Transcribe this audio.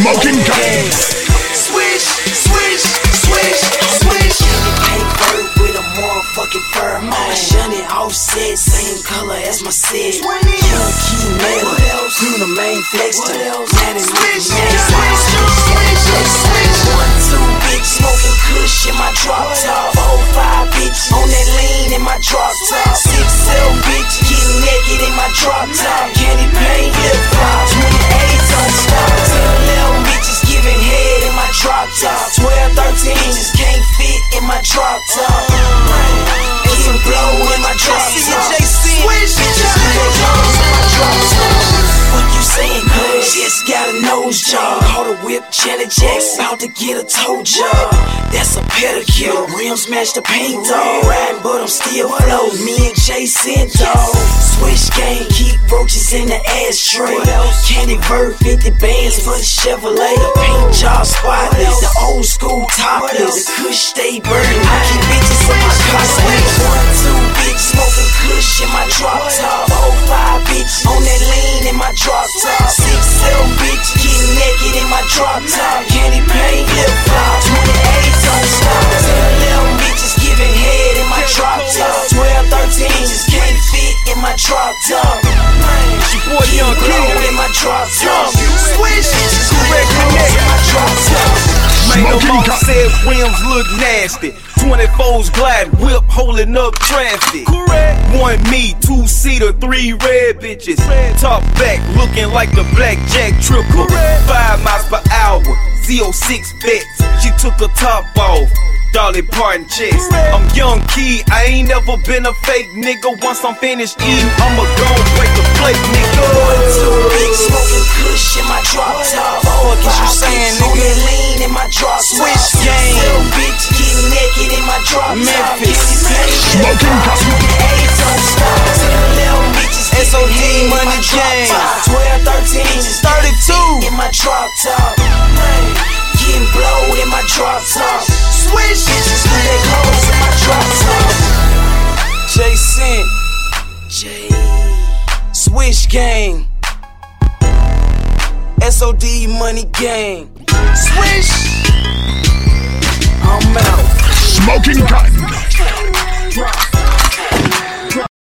Smoking gun. Swish, swish, swish, swish. Pink bird with a motherfucking fur. My shiny offset, same color as my set. Young key metal, crew the main flex to. Natty swish, swish, swish, drop top. Blow in my drop top. Swish, bitches getting blows in my drop top. What you saying, cuz? Just got a nose job. Caught a whip, Janet Jackson. About to get a toe job. That's a pedicure. Rims match the paint, dog. Riding, but I'm still flow. Me and Jason, dog. Swish game, keep roaches in the ashtray. Candy bird, 50 bands for the Chevrolet. Paint job spotless. The old school topless. The kush stay burning. I keep bitches in my car. One, two, bitch, smoking kush in my drop top. Four, five, bitch, on that lean in my drop top. Six, seven, bitch, getting naked in my drop top. Candy paint, lip flop. 28 on stop. Ten, little bitches giving head in my drop top. 12, 13 just can't fit in my drop top. It's your boy Young Blow King. in my drop top. Swish, Correct connect. my drop top. Man, them Smoking mom said rims look nasty. 24's glide whip holding up traffic. Correct. One me, two seater, three red bitches. Red. Top back looking like the blackjack triple. Correct. Five miles per hour, Z06 bets. She took her top off. Dolly Parton chest. I'm young key, I ain't never been a fake nigga. Once I'm finished eating, I'ma go break the plate, nigga. Two big smoking kush in my drop top. Fuck is you saying, nigga? On that lean in my drop top. Switch game. Little bitch getting naked in my drop top. Memphis. Smoking gun. 28 don't stop. Ten little bitches SOD in my money drop top. 12, 13 32. in my drop top. Getting blow in my drop top. Swish, bitches with their in my drop top. Jason, J. Swish Gang, SOD Money Gang. Swish. I'm out. Smoking gun.